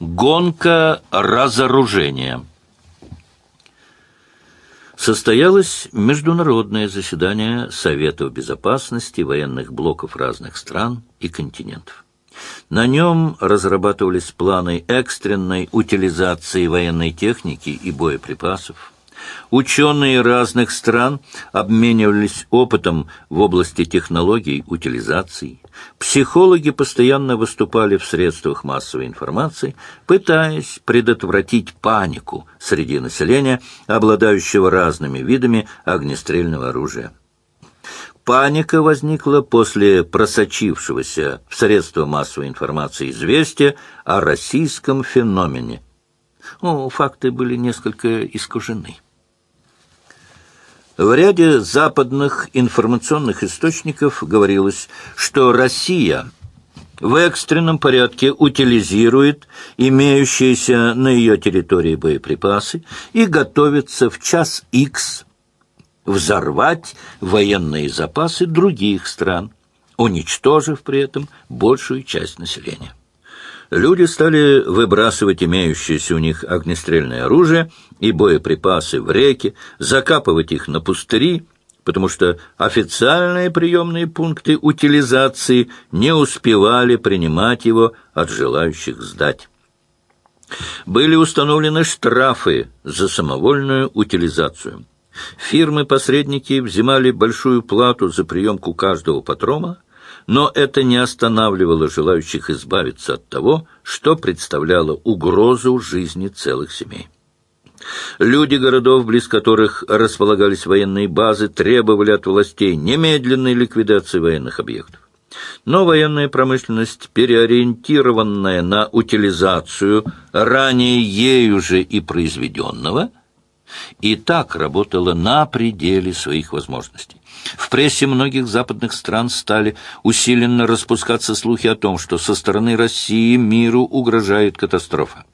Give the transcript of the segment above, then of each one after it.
Гонка разоружения. Состоялось международное заседание Советов безопасности военных блоков разных стран и континентов. На нем разрабатывались планы экстренной утилизации военной техники и боеприпасов, Ученые разных стран обменивались опытом в области технологий утилизации. Психологи постоянно выступали в средствах массовой информации, пытаясь предотвратить панику среди населения, обладающего разными видами огнестрельного оружия. Паника возникла после просочившегося в средства массовой информации известия о российском феномене. Ну, факты были несколько искажены. В ряде западных информационных источников говорилось, что Россия в экстренном порядке утилизирует имеющиеся на ее территории боеприпасы и готовится в час X взорвать военные запасы других стран, уничтожив при этом большую часть населения. Люди стали выбрасывать имеющееся у них огнестрельное оружие и боеприпасы в реки, закапывать их на пустыри, потому что официальные приемные пункты утилизации не успевали принимать его от желающих сдать. Были установлены штрафы за самовольную утилизацию. Фирмы-посредники взимали большую плату за приемку каждого патрона – но это не останавливало желающих избавиться от того, что представляло угрозу жизни целых семей. Люди городов, близ которых располагались военные базы, требовали от властей немедленной ликвидации военных объектов. Но военная промышленность, переориентированная на утилизацию ранее ею же и произведенного, и так работала на пределе своих возможностей. В прессе многих западных стран стали усиленно распускаться слухи о том, что со стороны России миру угрожает катастрофа.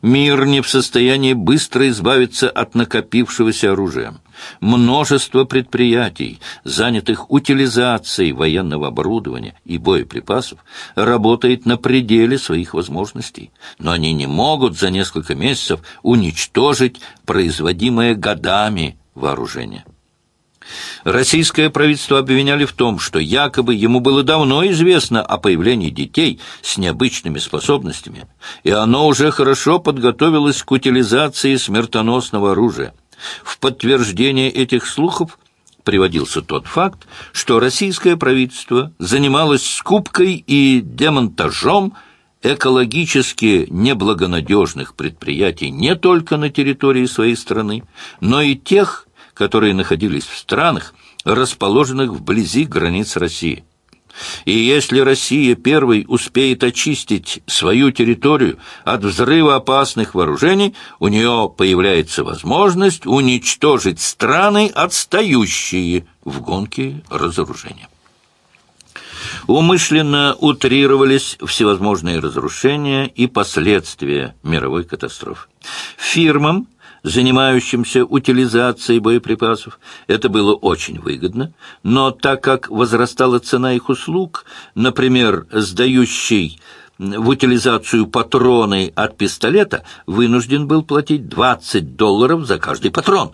Мир не в состоянии быстро избавиться от накопившегося оружия. Множество предприятий, занятых утилизацией военного оборудования и боеприпасов, работает на пределе своих возможностей, но они не могут за несколько месяцев уничтожить производимое годами вооружение. Российское правительство обвиняли в том, что якобы ему было давно известно о появлении детей с необычными способностями, и оно уже хорошо подготовилось к утилизации смертоносного оружия. В подтверждение этих слухов приводился тот факт, что российское правительство занималось скупкой и демонтажом экологически неблагонадежных предприятий не только на территории своей страны, но и тех, которые находились в странах, расположенных вблизи границ России. И если Россия первой успеет очистить свою территорию от взрыва опасных вооружений, у нее появляется возможность уничтожить страны, отстающие в гонке разоружения. Умышленно утрировались всевозможные разрушения и последствия мировой катастрофы. Фирмам, занимающимся утилизацией боеприпасов. Это было очень выгодно, но так как возрастала цена их услуг, например, сдающий в утилизацию патроны от пистолета, вынужден был платить 20 долларов за каждый патрон.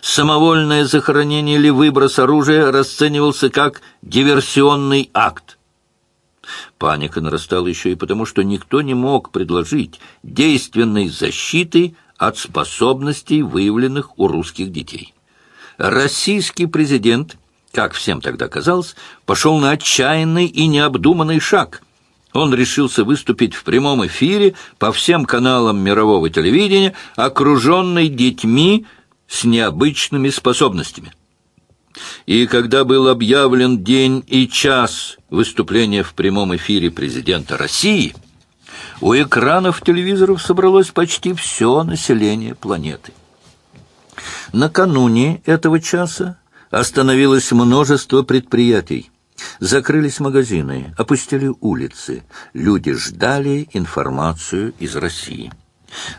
Самовольное захоронение или выброс оружия расценивался как диверсионный акт. Паника нарастала еще и потому, что никто не мог предложить действенной защиты от способностей, выявленных у русских детей. Российский президент, как всем тогда казалось, пошел на отчаянный и необдуманный шаг. Он решился выступить в прямом эфире по всем каналам мирового телевидения, окруженный детьми с необычными способностями. И когда был объявлен день и час выступления в прямом эфире президента России – у экранов телевизоров собралось почти все население планеты. Накануне этого часа остановилось множество предприятий. Закрылись магазины, опустили улицы. Люди ждали информацию из России.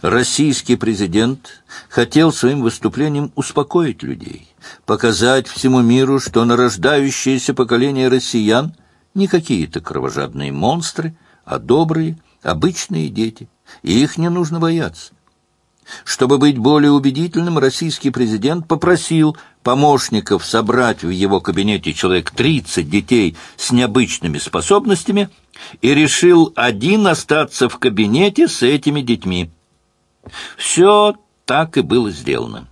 Российский президент хотел своим выступлением успокоить людей, показать всему миру, что нарождающееся поколение россиян не какие-то кровожадные монстры, а добрые, обычные дети, и их не нужно бояться. Чтобы быть более убедительным, российский президент попросил помощников собрать в его кабинете человек 30 детей с необычными способностями и решил один остаться в кабинете с этими детьми. Все так и было сделано.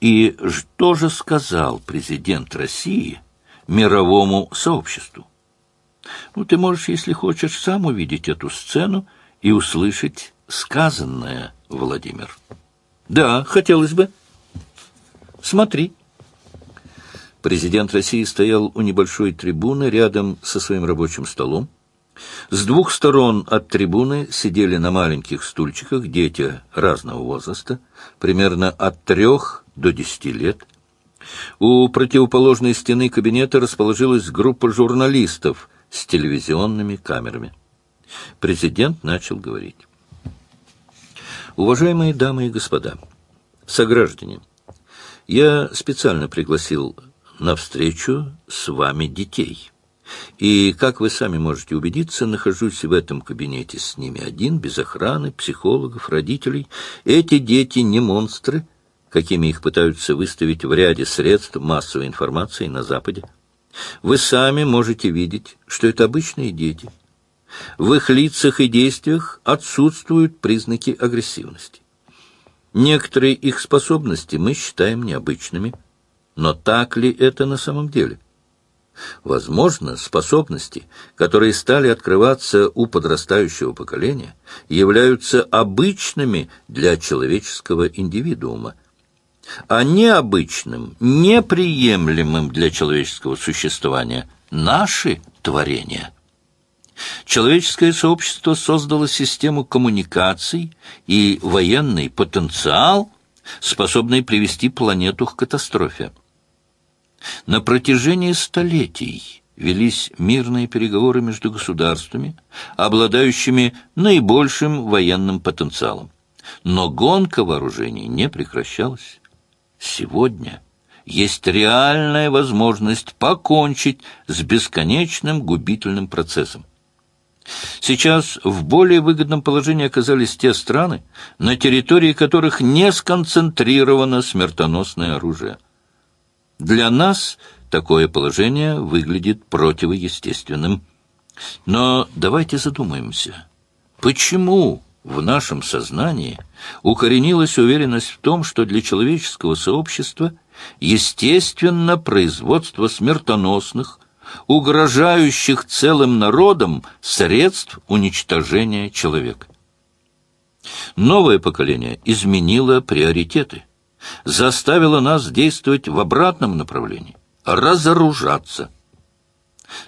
И что же сказал президент России мировому сообществу? Ну, ты можешь, если хочешь, сам увидеть эту сцену и услышать сказанное, Владимир. Да, хотелось бы. Смотри. Президент России стоял у небольшой трибуны рядом со своим рабочим столом. С двух сторон от трибуны сидели на маленьких стульчиках дети разного возраста, примерно от трех до десяти лет. У противоположной стены кабинета расположилась группа журналистов с телевизионными камерами. Президент начал говорить. Уважаемые дамы и господа, сограждане, я специально пригласил на встречу с вами детей. И, как вы сами можете убедиться, нахожусь в этом кабинете с ними один, без охраны, психологов, родителей. Эти дети не монстры, какими их пытаются выставить в ряде средств массовой информации на Западе. Вы сами можете видеть, что это обычные дети – в их лицах и действиях отсутствуют признаки агрессивности. Некоторые их способности мы считаем необычными, но так ли это на самом деле? Возможно, способности, которые стали открываться у подрастающего поколения, являются обычными для человеческого индивидуума, а необычным, неприемлемым для человеческого существования наши творения – Человеческое сообщество создало систему коммуникаций и военный потенциал, способный привести планету к катастрофе. На протяжении столетий велись мирные переговоры между государствами, обладающими наибольшим военным потенциалом. Но гонка вооружений не прекращалась. Сегодня есть реальная возможность покончить с бесконечным губительным процессом. Сейчас в более выгодном положении оказались те страны, на территории которых не сконцентрировано смертоносное оружие. Для нас такое положение выглядит противоестественным. Но давайте задумаемся, почему в нашем сознании укоренилась уверенность в том, что для человеческого сообщества естественно производство смертоносных, угрожающих целым народам средств уничтожения человека. Новое поколение изменило приоритеты, заставило нас действовать в обратном направлении, разоружаться.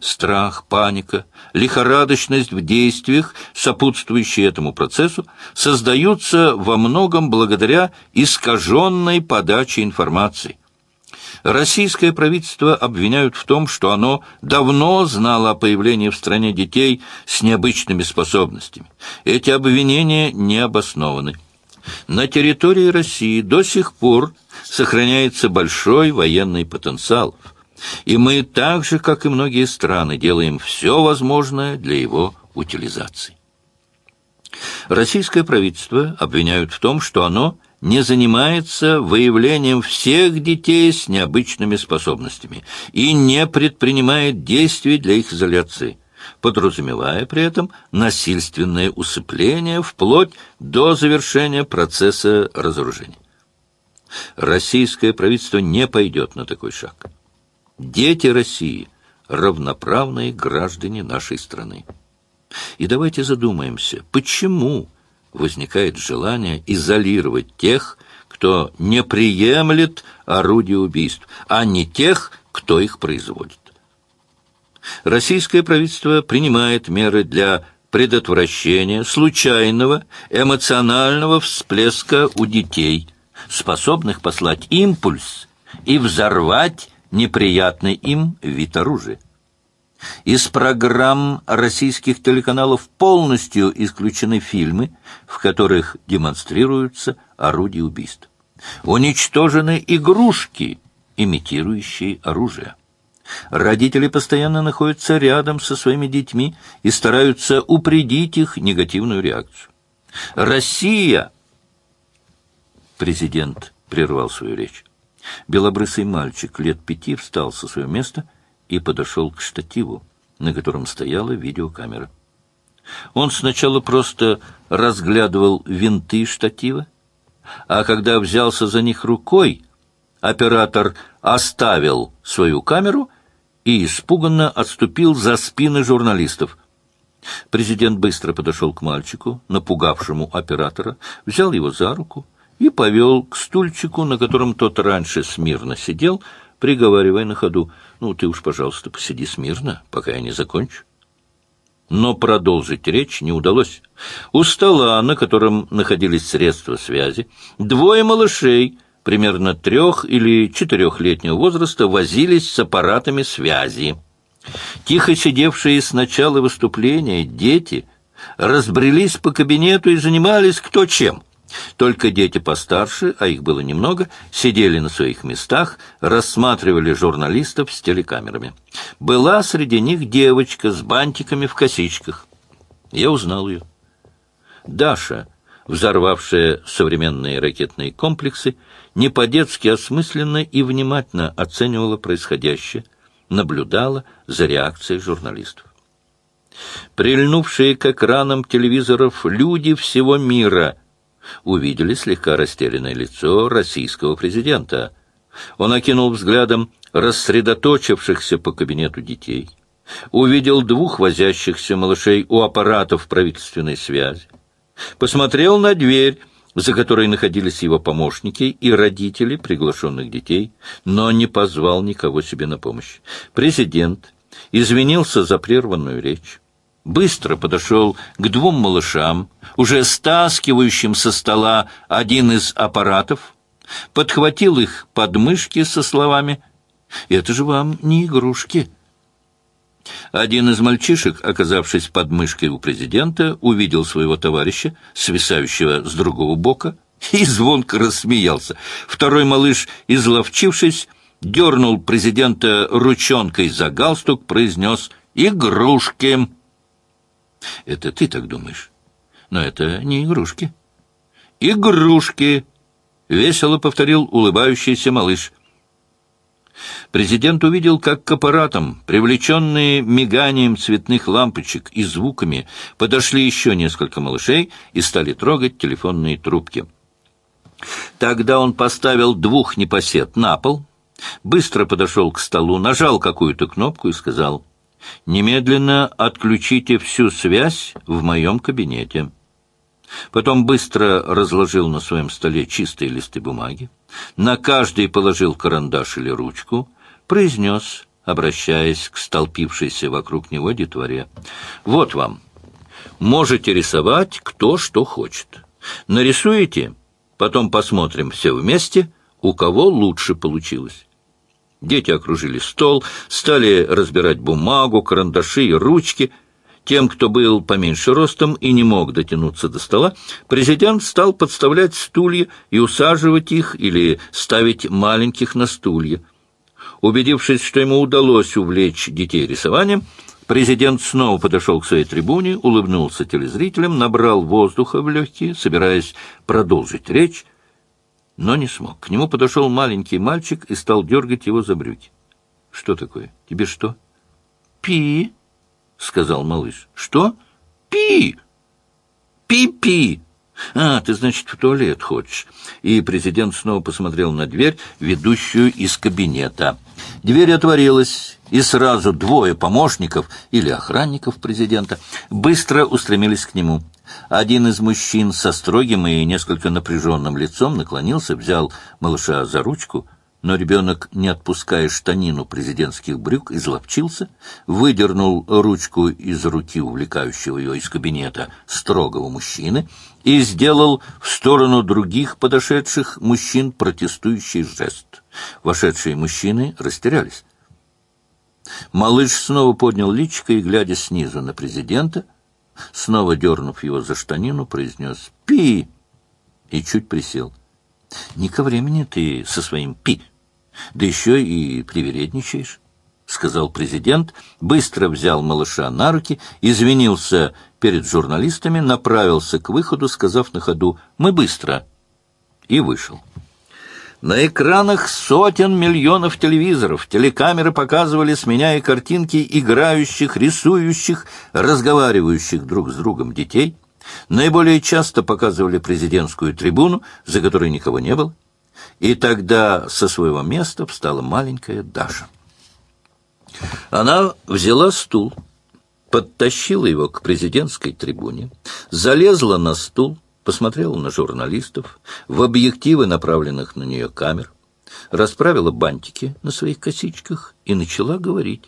Страх, паника, лихорадочность в действиях, сопутствующие этому процессу, создаются во многом благодаря искаженной подаче информации, Российское правительство обвиняют в том, что оно давно знало о появлении в стране детей с необычными способностями. Эти обвинения не обоснованы. На территории России до сих пор сохраняется большой военный потенциал, и мы так же, как и многие страны, делаем все возможное для его утилизации. Российское правительство обвиняют в том, что оно – не занимается выявлением всех детей с необычными способностями и не предпринимает действий для их изоляции, подразумевая при этом насильственное усыпление вплоть до завершения процесса разоружения. Российское правительство не пойдет на такой шаг. Дети России – равноправные граждане нашей страны. И давайте задумаемся, почему – возникает желание изолировать тех, кто не приемлет орудия убийств, а не тех, кто их производит. Российское правительство принимает меры для предотвращения случайного эмоционального всплеска у детей, способных послать импульс и взорвать неприятный им вид оружия. Из программ российских телеканалов полностью исключены фильмы, в которых демонстрируются орудия убийств. Уничтожены игрушки, имитирующие оружие. Родители постоянно находятся рядом со своими детьми и стараются упредить их негативную реакцию. Россия... Президент прервал свою речь. Белобрысый мальчик лет пяти встал со своего места и подошел к штативу, на котором стояла видеокамера. Он сначала просто разглядывал винты штатива, а когда взялся за них рукой, оператор оставил свою камеру и испуганно отступил за спины журналистов. Президент быстро подошел к мальчику, напугавшему оператора, взял его за руку и повел к стульчику, на котором тот раньше смирно сидел, приговаривая на ходу, «Ну, ты уж, пожалуйста, посиди смирно, пока я не закончу». Но продолжить речь не удалось. У стола, на котором находились средства связи, двое малышей, примерно трех- или четырехлетнего возраста, возились с аппаратами связи. Тихо сидевшие с начала выступления дети разбрелись по кабинету и занимались кто чем — только дети постарше, а их было немного, сидели на своих местах, рассматривали журналистов с телекамерами. Была среди них девочка с бантиками в косичках. Я узнал ее. Даша, взорвавшая современные ракетные комплексы, не по-детски осмысленно и внимательно оценивала происходящее, наблюдала за реакцией журналистов. Прильнувшие к экранам телевизоров люди всего мира – увидели слегка растерянное лицо российского президента. Он окинул взглядом рассредоточившихся по кабинету детей, увидел двух возящихся малышей у аппаратов правительственной связи, посмотрел на дверь, за которой находились его помощники и родители приглашенных детей, но не позвал никого себе на помощь. Президент извинился за прерванную речь быстро подошел к двум малышам, уже стаскивающим со стола один из аппаратов, подхватил их подмышки со словами «Это же вам не игрушки». Один из мальчишек, оказавшись под мышкой у президента, увидел своего товарища, свисающего с другого бока, и звонко рассмеялся. Второй малыш, изловчившись, дернул президента ручонкой за галстук, произнес «Игрушки». Это ты так думаешь. Но это не игрушки. Игрушки! Весело повторил улыбающийся малыш. Президент увидел, как к аппаратам, привлеченные миганием цветных лампочек и звуками, подошли еще несколько малышей и стали трогать телефонные трубки. Тогда он поставил двух непосед на пол, быстро подошел к столу, нажал какую-то кнопку и сказал Немедленно отключите всю связь в моем кабинете. Потом быстро разложил на своем столе чистые листы бумаги, на каждый положил карандаш или ручку, произнес, обращаясь к столпившейся вокруг него детворе, «Вот вам. Можете рисовать кто что хочет. Нарисуете, потом посмотрим все вместе, у кого лучше получилось». Дети окружили стол, стали разбирать бумагу, карандаши и ручки. Тем, кто был поменьше ростом и не мог дотянуться до стола, президент стал подставлять стулья и усаживать их или ставить маленьких на стулья. Убедившись, что ему удалось увлечь детей рисованием, президент снова подошел к своей трибуне, улыбнулся телезрителям, набрал воздуха в легкие, собираясь продолжить речь, но не смог. К нему подошел маленький мальчик и стал дергать его за брюки. — Что такое? Тебе что? — Пи, — сказал малыш. — Что? — Пи. Пи-пи. «А, ты, значит, в туалет хочешь?» И президент снова посмотрел на дверь, ведущую из кабинета. Дверь отворилась, и сразу двое помощников или охранников президента быстро устремились к нему. Один из мужчин со строгим и несколько напряженным лицом наклонился, взял малыша за ручку, но ребенок, не отпуская штанину президентских брюк, изловчился, выдернул ручку из руки увлекающего ее из кабинета строгого мужчины и сделал в сторону других подошедших мужчин протестующий жест. Вошедшие мужчины растерялись. Малыш снова поднял личико и, глядя снизу на президента, снова дернув его за штанину, произнес «Пи!» и чуть присел. «Не ко времени ты со своим «пи», да еще и привередничаешь. сказал президент, быстро взял малыша на руки, извинился перед журналистами, направился к выходу, сказав на ходу «Мы быстро!» и вышел. На экранах сотен миллионов телевизоров телекамеры показывали, сменяя картинки играющих, рисующих, разговаривающих друг с другом детей. Наиболее часто показывали президентскую трибуну, за которой никого не было. И тогда со своего места встала маленькая Даша. Она взяла стул, подтащила его к президентской трибуне, залезла на стул, посмотрела на журналистов, в объективы, направленных на нее камер, расправила бантики на своих косичках и начала говорить.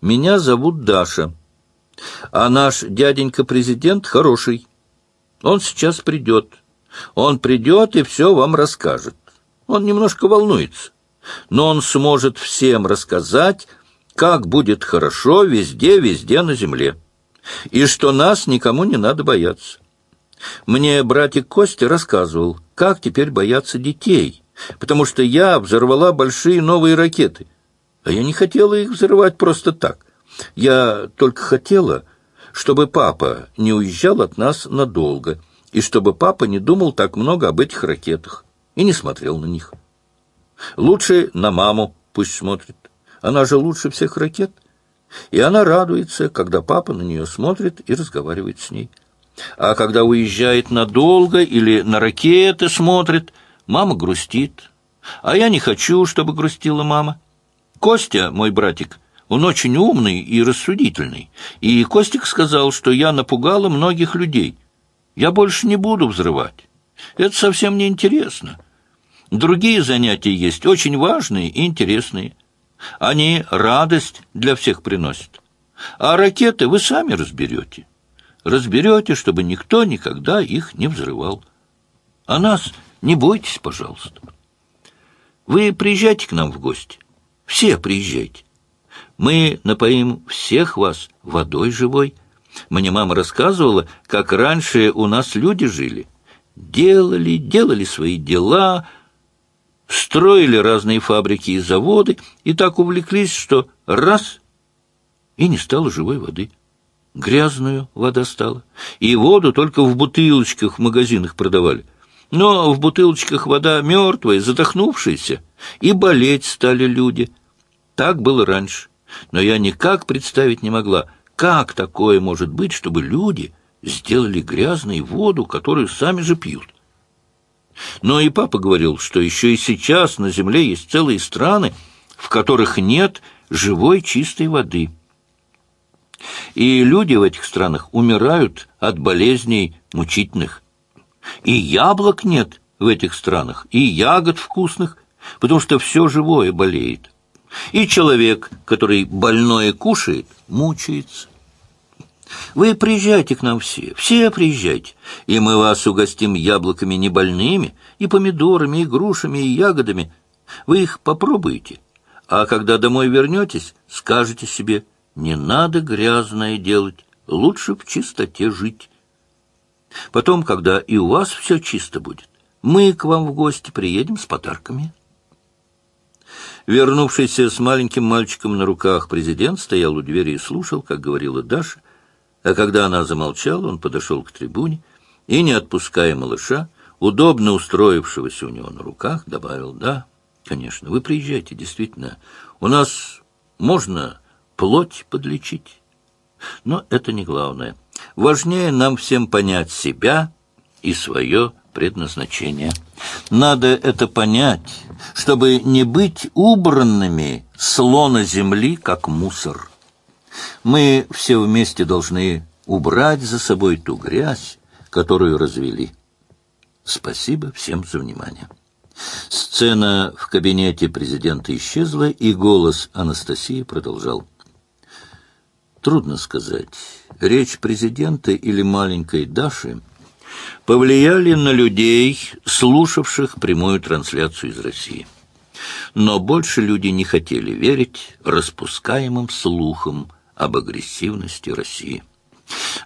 «Меня зовут Даша, а наш дяденька-президент хороший. Он сейчас придет. Он придет и все вам расскажет. Он немножко волнуется, но он сможет всем рассказать, как будет хорошо везде, везде на земле, и что нас никому не надо бояться. Мне братик Костя рассказывал, как теперь бояться детей, потому что я взорвала большие новые ракеты. А я не хотела их взрывать просто так. Я только хотела, чтобы папа не уезжал от нас надолго, и чтобы папа не думал так много об этих ракетах и не смотрел на них. Лучше на маму пусть смотрит. Она же лучше всех ракет. И она радуется, когда папа на нее смотрит и разговаривает с ней. А когда уезжает надолго или на ракеты смотрит, мама грустит. А я не хочу, чтобы грустила мама. Костя, мой братик, он очень умный и рассудительный. И Костик сказал, что я напугала многих людей. Я больше не буду взрывать. Это совсем не интересно. Другие занятия есть, очень важные и интересные. Они радость для всех приносят. А ракеты вы сами разберете разберете, чтобы никто никогда их не взрывал. А нас не бойтесь, пожалуйста. Вы приезжайте к нам в гости. Все приезжайте. Мы напоим всех вас водой живой. Мне мама рассказывала, как раньше у нас люди жили. Делали, делали свои дела, строили разные фабрики и заводы, и так увлеклись, что раз — и не стало живой воды. Грязную вода стала. И воду только в бутылочках в магазинах продавали. Но в бутылочках вода мертвая, задохнувшаяся. И болеть стали люди. Так было раньше. Но я никак представить не могла, как такое может быть, чтобы люди сделали грязной воду, которую сами же пьют. Но и папа говорил, что еще и сейчас на Земле есть целые страны, в которых нет живой чистой воды. И люди в этих странах умирают от болезней мучительных. И яблок нет в этих странах, и ягод вкусных, потому что все живое болеет. И человек, который больное кушает, мучается. Вы приезжайте к нам все, все приезжайте, и мы вас угостим яблоками не больными, и помидорами, и грушами, и ягодами. Вы их попробуйте, а когда домой вернетесь, скажете себе – не надо грязное делать, лучше в чистоте жить. Потом, когда и у вас все чисто будет, мы к вам в гости приедем с подарками. Вернувшийся с маленьким мальчиком на руках президент стоял у двери и слушал, как говорила Даша, а когда она замолчала, он подошел к трибуне и, не отпуская малыша, удобно устроившегося у него на руках, добавил, «Да, конечно, вы приезжайте, действительно, у нас можно плоть подлечить. Но это не главное. Важнее нам всем понять себя и свое предназначение. Надо это понять, чтобы не быть убранными слона земли, как мусор. Мы все вместе должны убрать за собой ту грязь, которую развели. Спасибо всем за внимание. Сцена в кабинете президента исчезла, и голос Анастасии продолжал. Трудно сказать, речь президента или маленькой Даши повлияли на людей, слушавших прямую трансляцию из России. Но больше люди не хотели верить распускаемым слухам об агрессивности России.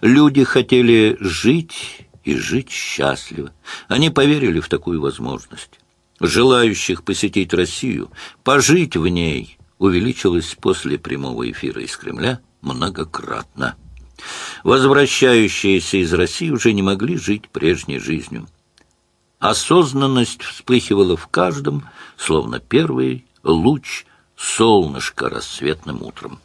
Люди хотели жить и жить счастливо. Они поверили в такую возможность. Желающих посетить Россию, пожить в ней увеличилось после прямого эфира из Кремля многократно. Возвращающиеся из России уже не могли жить прежней жизнью. Осознанность вспыхивала в каждом, словно первый луч солнышка рассветным утром.